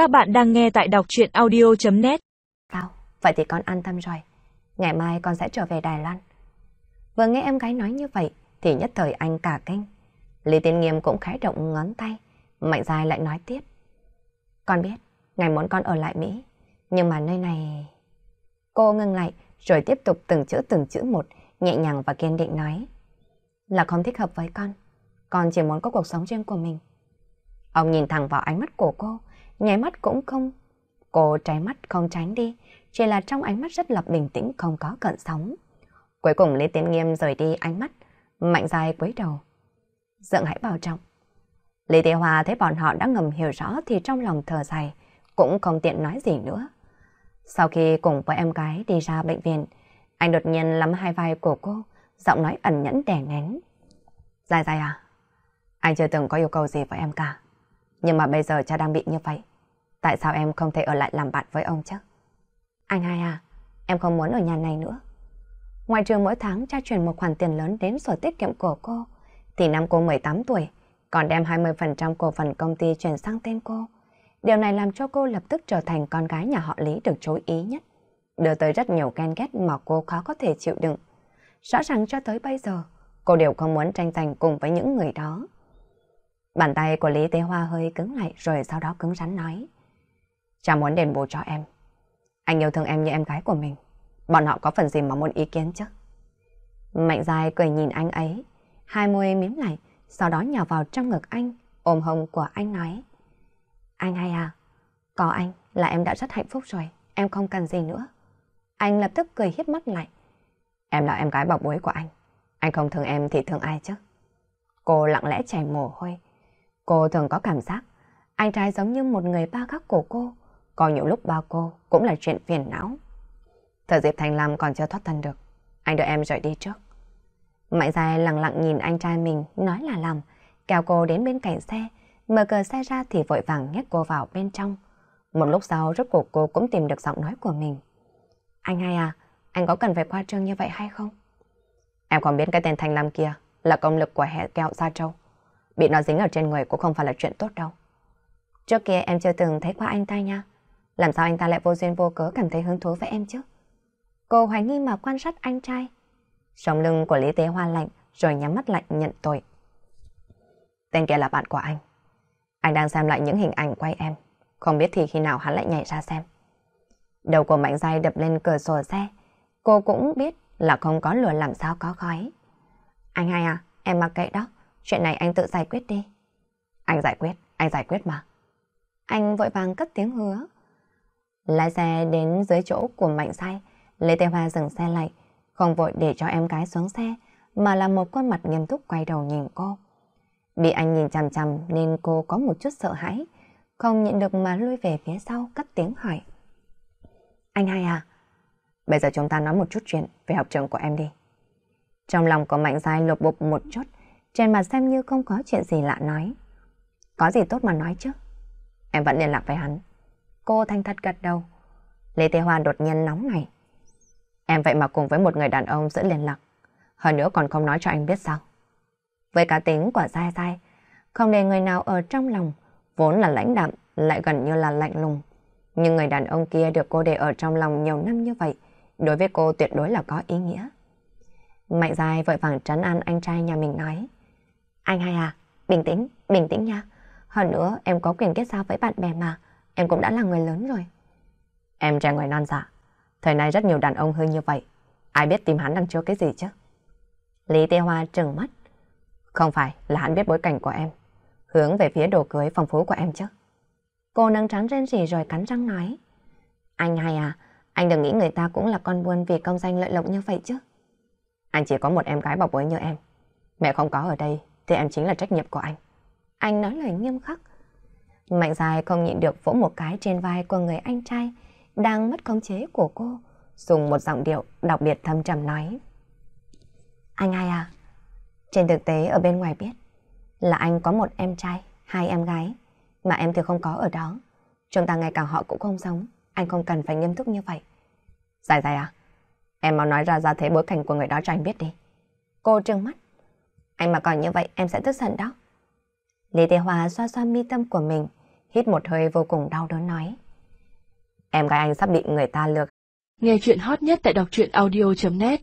Các bạn đang nghe tại đọc chuyện audio.net Sao? Vậy thì con an tâm rồi. Ngày mai con sẽ trở về Đài Loan. Vừa nghe em gái nói như vậy thì nhất thời anh cả kinh. Lý Tiên Nghiêm cũng khẽ động ngón tay. Mạnh dài lại nói tiếp. Con biết, ngày muốn con ở lại Mỹ. Nhưng mà nơi này... Cô ngưng lại rồi tiếp tục từng chữ từng chữ một, nhẹ nhàng và kiên định nói. Là không thích hợp với con. Con chỉ muốn có cuộc sống riêng của mình. Ông nhìn thẳng vào ánh mắt của cô, nháy mắt cũng không. Cô trái mắt không tránh đi, chỉ là trong ánh mắt rất là bình tĩnh không có cận sóng. Cuối cùng Lê Tiến Nghiêm rời đi ánh mắt, mạnh dài quấy đầu. Dượng hãy bảo trọng. Lý Tế Hòa thấy bọn họ đã ngầm hiểu rõ thì trong lòng thở dài, cũng không tiện nói gì nữa. Sau khi cùng với em gái đi ra bệnh viện, anh đột nhiên lắm hai vai của cô, giọng nói ẩn nhẫn đè nén. Dài dài à, anh chưa từng có yêu cầu gì với em cả. Nhưng mà bây giờ cha đang bị như vậy. Tại sao em không thể ở lại làm bạn với ông chứ? Anh hai à, em không muốn ở nhà này nữa. Ngoài trường mỗi tháng cha chuyển một khoản tiền lớn đến sổ tiết kiệm của cô, thì năm cô 18 tuổi, còn đem 20% cổ phần công ty chuyển sang tên cô. Điều này làm cho cô lập tức trở thành con gái nhà họ Lý được chú ý nhất, đưa tới rất nhiều ghen ghét mà cô khó có thể chịu đựng. Rõ ràng cho tới bây giờ, cô đều không muốn tranh giành cùng với những người đó. Bàn tay của Lý Tế Hoa hơi cứng lại rồi sau đó cứng rắn nói. Cha muốn đền bù cho em. Anh yêu thương em như em gái của mình. Bọn họ có phần gì mà muốn ý kiến chứ? Mạnh dài cười nhìn anh ấy, hai môi miếm lại, sau đó nhào vào trong ngực anh, ôm hông của anh nói. Anh hay à, có anh là em đã rất hạnh phúc rồi, em không cần gì nữa. Anh lập tức cười hiếp mắt lại. Em là em gái bảo bối của anh, anh không thương em thì thương ai chứ? Cô lặng lẽ chảy mồ hôi. Cô thường có cảm giác anh trai giống như một người ba khác của cô, có nhiều lúc ba cô cũng là chuyện phiền não. Thời Diệp Thành Lam còn chưa thoát thân được, anh đợi em rời đi trước. Mạnh dài lặng lặng nhìn anh trai mình nói là làm, kéo cô đến bên cạnh xe, mở cửa xe ra thì vội vàng nhét cô vào bên trong. Một lúc sau rốt cuộc cô cũng tìm được giọng nói của mình. Anh hai à, anh có cần phải qua trương như vậy hay không? Em còn biết cái tên Thành Lam kia là công lực của hệ kẹo Gia Châu. Bị nó dính ở trên người cũng không phải là chuyện tốt đâu. Trước kia em chưa từng thấy qua anh ta nha. Làm sao anh ta lại vô duyên vô cớ cảm thấy hứng thú với em chứ? Cô hoài nghi mà quan sát anh trai. Sống lưng của Lý Tế Hoa lạnh rồi nhắm mắt lạnh nhận tội. Tên kia là bạn của anh. Anh đang xem lại những hình ảnh quay em. Không biết thì khi nào hắn lại nhảy ra xem. Đầu của Mạnh Giai đập lên cửa sổ xe. Cô cũng biết là không có lửa làm sao có khói. Anh hai à, em mặc kệ đó. Chuyện này anh tự giải quyết đi. Anh giải quyết, anh giải quyết mà. Anh vội vàng cất tiếng hứa. Lái xe đến dưới chỗ của Mạnh Say, Lê Tê Hoa dừng xe lại, không vội để cho em gái xuống xe, mà là một khuôn mặt nghiêm túc quay đầu nhìn cô. Bị anh nhìn chằm chằm nên cô có một chút sợ hãi, không nhịn được mà lui về phía sau cất tiếng hỏi. Anh hai à, bây giờ chúng ta nói một chút chuyện về học trường của em đi. Trong lòng của Mạnh Giai lột bột một chút, trên mặt xem như không có chuyện gì lạ nói. Có gì tốt mà nói chứ? Em vẫn liên lạc với hắn. Cô thanh thật gật đầu. Lê Tê Hoa đột nhiên nóng này. Em vậy mà cùng với một người đàn ông giữ liên lạc. Hơn nữa còn không nói cho anh biết sao. Với cá tính của dai dai, không để người nào ở trong lòng, vốn là lãnh đạm, lại gần như là lạnh lùng. Nhưng người đàn ông kia được cô để ở trong lòng nhiều năm như vậy, đối với cô tuyệt đối là có ý nghĩa. Mạnh dài vội vàng trấn an anh trai nhà mình nói. Anh hai à, bình tĩnh, bình tĩnh nha. Hơn nữa em có quyền kết giao với bạn bè mà, em cũng đã là người lớn rồi. Em trẻ người non dạ, thời nay rất nhiều đàn ông hơi như vậy. Ai biết tìm hắn đang chứa cái gì chứ? Lý Tê Hoa trừng mắt. Không phải là hắn biết bối cảnh của em, hướng về phía đồ cưới phong phú của em chứ. Cô nâng trắng rên rỉ rồi cắn răng nói. Anh hai à, anh đừng nghĩ người ta cũng là con buôn vì công danh lợi lộc như vậy chứ. Anh chỉ có một em gái bảo bối như em. Mẹ không có ở đây thì em chính là trách nhiệm của anh. Anh nói lời nghiêm khắc. Mạnh dài không nhịn được vỗ một cái trên vai của người anh trai đang mất khống chế của cô, dùng một giọng điệu đặc biệt thâm trầm nói. Anh hai à, trên thực tế ở bên ngoài biết là anh có một em trai, hai em gái, mà em thì không có ở đó. Chúng ta ngày càng họ cũng không giống, anh không cần phải nghiêm túc như vậy. Dài dài à, em mau nói ra ra thế bối cảnh của người đó cho anh biết đi. Cô trừng mắt. Anh mà còn như vậy em sẽ tức giận đó. Lý Tê Hòa xoa xoa mi tâm của mình, hít một hơi vô cùng đau đớn nói. Em gái anh sắp bị người ta lừa. Nghe chuyện hot nhất tại đọc truyện audio.net